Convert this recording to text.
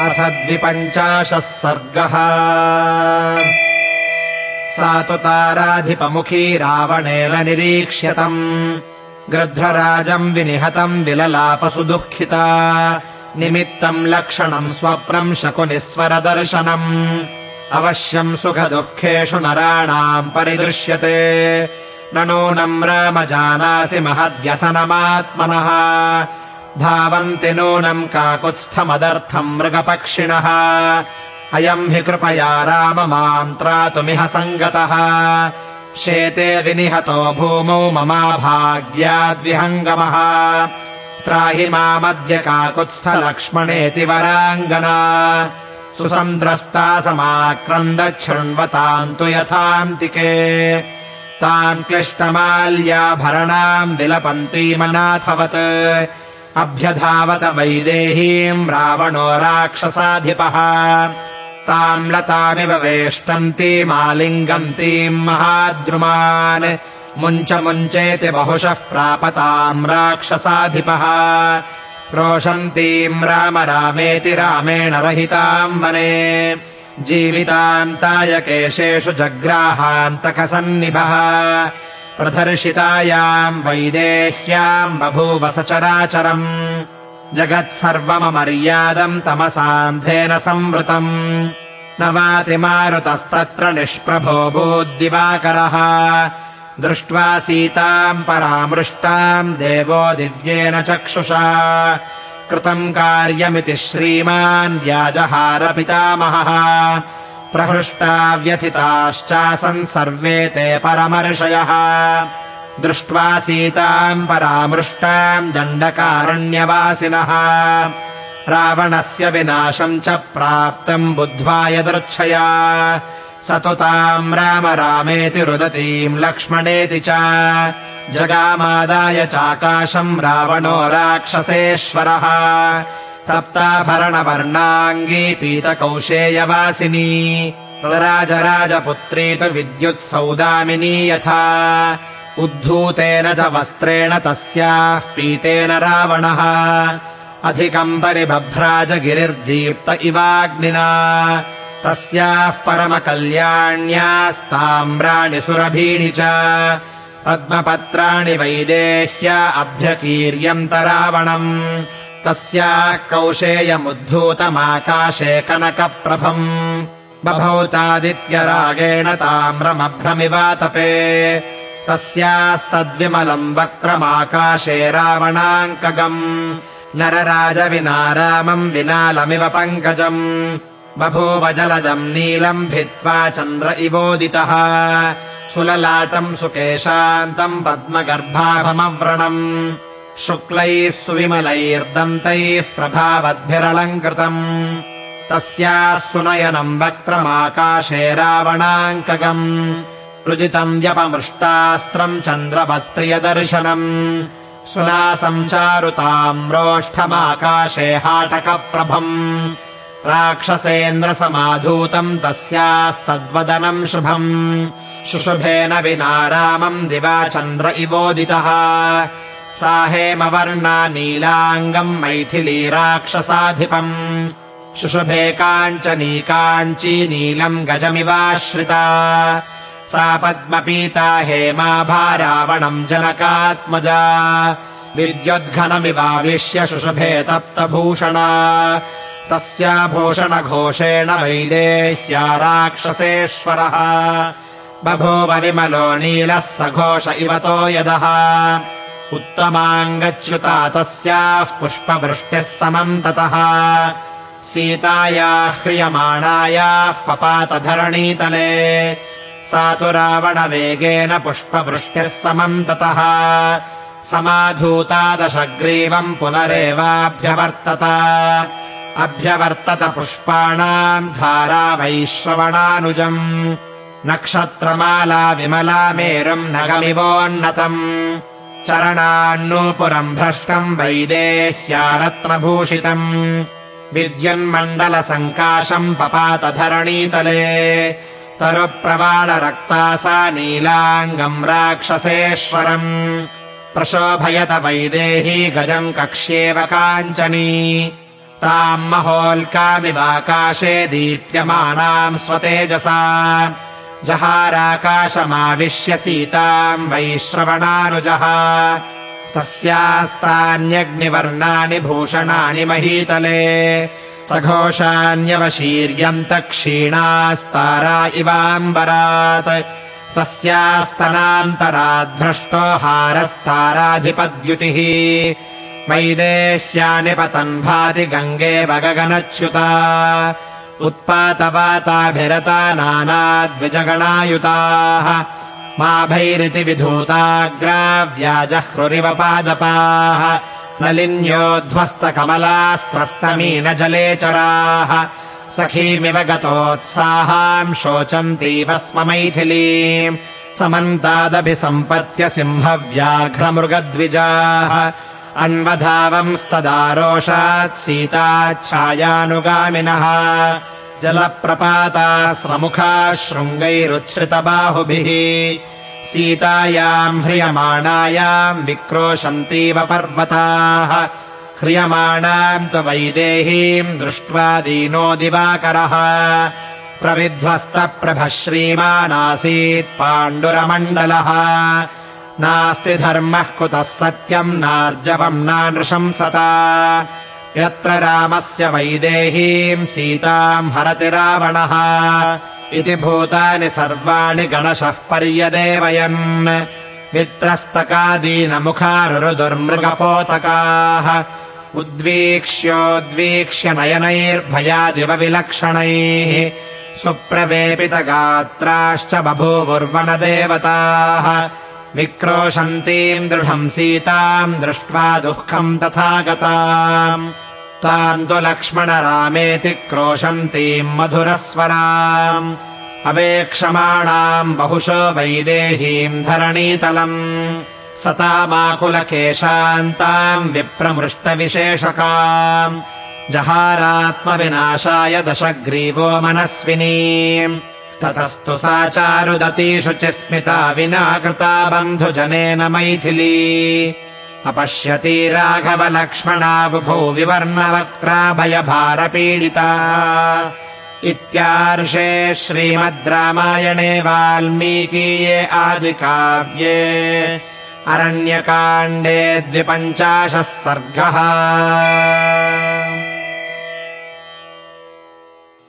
अथ द्विपञ्चाशः सर्गः। सा तु ताराधिपमुखी रावणेन निरीक्ष्यतम्। गृध्रराजम् विनिहतम् विललापसु दुःखिता निमित्तम् लक्षणम् स्वप्नम् शकुनिस्वरदर्शनम्। अवश्यम् सुखदुःखेषु नराणाम् परिदृश्यते। न नूनम् राम जानासि महद्व्यसनमात्मनः धावन्ति नूनम् काकुत्स्थमदर्थम् मृगपक्षिणः। अयम् हि कृपया राम माम् त्रातुमिह सङ्गतः। शेते विनिहतो भूमौ ममाभाग्याद्विहङ्गमः। त्राहि मामद्य काकुत्स्थलक्ष्मणेति वराङ्गना। सुसन्द्रस्ता समाक्रन्दच्छृण्वताम् तु यथान्तिके। ताम् क्लिष्टमाल्याभरणाम् विलपन्तीमनाथवत् अभ्यधावत वैदेहीम् रावणो राक्षसाधिपः। ताम् लतामिव वेष्टन्तीमालिङ्गन्तीम् महाद्रुमान्। मुञ्च मुञ्चेति बहुशः प्रापताम् राक्षसाधिपः। रोषन्तीम् राम रामेति रामेण रहिताम् वने। जीवितान्ताय केशेषु जग्राहान्तकसन्निभः प्रदर्शितायाम् वैदेह्याम् बभूव सचराचरम् जगत्सर्वमर्यादम् तमसान्धेन संवृतम् न वाति मारुतस्तत्र निष्प्रभो भूद्दिवाकरः। दृष्ट्वा सीताम् परामृष्टाम् देवो दिव्येन चक्षुषा। कृतम् कार्यमिति श्रीमान् व्याजहारपितामहः प्रहृष्टा व्यथिताश्चासन् सर्वे ते परमर्षयः। दृष्ट्वा सीताम् परामृष्टाम् दण्डकारण्यवासिनः। रावणस्य विनाशम् च प्राप्तम् बुद्ध्वा यदृच्छया। स तु ताम् राम रामेति रुदतीम् लक्ष्मणेति च। जगामादाय चाकाशम् रावणो राक्षसेश्वरः तप्ताभरणवर्णाङ्गी पीतकौशेयवासिनी राजराजपुत्री तु विद्युत्सौदामिनी यथा। उद्धूतेन च वस्त्रेण तस्याः पीतेन रावणः। अधिकम् परिबभ्राज गिरिर्दीप्त इवाग्निना। तस्याः परमकल्याण्यास्ताम्राणि सुरभीणि च। पद्मपत्राणि वैदेह्या अभ्यकीर्यन्त रावणम् तस्याः कौशेयमुद्धूतमाकाशे कनकप्रभम्। बभौ चादित्यरागेण ताम्रमभ्रमिवातपे तस्यास्तद्विमलम् वक्त्रमाकाशे रावणाङ्कगम्। नरराजविनारामम् विनालमिव पङ्कजम्। बभूव जलदम् नीलम् भित्त्वा चन्द्र इवोदितः। सुललाटम् सुकेशान्तम् पद्मगर्भाभमव्रणम् शुक्लैः सुविमलैर्दन्तैः प्रभावद्भिरलङ्कृतम्। तस्याः सुनयनम् वक्त्रमाकाशे रावणाङ्कगम्। रुदितम् व्यपमृष्टास्त्रम् चन्द्रवत्प्रियदर्शनम्। सुनासम् चारुताम् रोष्ठमाकाशे हाटकप्रभम्। राक्षसेन्द्रसमाधूतम् तस्यास्तद्वदनम् शुभम्। शुशुभेन विना रामम् दिवा चन्द्र इवोदितः सा हेमवर्णा नीलाङ्गम् मैथिली राक्षसाधिपम् शुशुभे काञ्चनी काञ्ची नीलम् गजमिवाश्रिता। सा पद्मपीता हेमाभा रावणम् जनकात्मजा। विद्युद्घनमिवाविश्य शुशुभे तप्तभूषणा। तस्या भूषणघोषेण वैदेह्या राक्षसेश्वरः। बभूव विमलो नीलः सघोष इवतो यदः उत्तमाङ्गच्युता तस्याः पुष्पवृष्टिः समन्ततः सीतायाः ह्रियमाणायाः पपातधरणीतले। सा तु रावणवेगेन पुष्पवृष्टिः समन्ततः समाधूता दशग्रीवम् पुनरेवाभ्यवर्तत। अभ्यवर्तत पुष्पाणाम् धारा वैश्रवणानुजम्। नक्षत्रमाला विमला मेरुम् नगमिवोन्नतम् चरणान्नूपुरम् भ्रष्टम् वैदेह्या रत्नभूषितम् विद्युन्मण्डलसङ्काशम् पपातधरणीतले। तरुप्रवाळरक्ता सा नीलाङ्गम् राक्षसेश्वरम्। प्रशोभयत वैदेही गजम् कक्ष्येव काञ्चनी। ताम् महोल्कामिवाकाशे दीप्यमानाम् स्वतेजसा जहाराकाशमाविश्य सीताम् वैश्रवणानुजः। तस्यास्तान्यग्निवर्णानि भूषणानि महीतले। सघोषान्यवशीर्यन्त क्षीणास्तारा इवाम्बरात् तस्यास्तनान्तराद्भ्रष्टो हारस्ताराधिपद्युतिः। वैदेह्यानि पतन् भाति गङ्गे वगगनच्युता उत्पातवाताभिरता नानाद्विजगणायुताः मा भैरिति विधूताग्राव्याजह्रुरिव पादपाः नलिन्योध्वस्तकमलास्त्रस्तमीनजलेचराः सखीमिव गतोत्साहाम् शोचन्तीव स्म मैथिलीम् समन्तादभिसम्पत्य सिंहव्याघ्रमृगद्विजाः अन्वधावंस्तदारोषात् सीताच्छायानुगामिनः जलप्रपाताश्रमुखा शृङ्गैरुच्छ्रितबाहुभिः। सीतायाम् ह्रियमाणायाम् विक्रोशन्तीव पर्वताः। ह्रियमाणाम् तु वैदेहीम् दृष्ट्वा दीनो दिवाकरः। प्रविध्वस्तप्रभः श्रीमानासीत् पाण्डुरमण्डलः नास्ति धर्मः कुतः सत्यम् नार्जवम् नानृशंसता यत्र रामस्य वैदेहीम् सीताम् हरति रावणः इति भूतानि सर्वाणि गणशः पर्यदेवयन्। मित्रस्तकादीनमुखारुरुदुर्मृगपोतकाः उद्वीक्ष्योद्वीक्ष्य नयनैर्भयादिव विलक्षणैः सुप्रवेपितगात्राश्च बभूवुर्वनदेवताः विक्रोशन्तीम् दृढम् सीताम् दृष्ट्वा दुःखम् तथा गताम् ताम् तु लक्ष्मणरामेति क्रोशन्तीम् मधुरस्वराम्। अवेक्षमाणाम् बहुशो वैदेहीम् धरणीतलम्। सतामाकुलकेशान्ताम् विप्रमृष्टविशेषकाम्। जहारात्मविनाशाय दशग्रीवो मनस्विनी ततस्तु सा चारुदतीषु च स्मिता विना कृता बन्धुजनेन मैथिली। अपश्यति राघवलक्ष्मणाबुभौ विवर्णवक्त्राभयभारपीडिता इत्यार्षे श्रीमद् रामायणे वाल्मीकीये आदिकाव्ये। अरण्यकाण्डे द्विपञ्चाशः सर्गः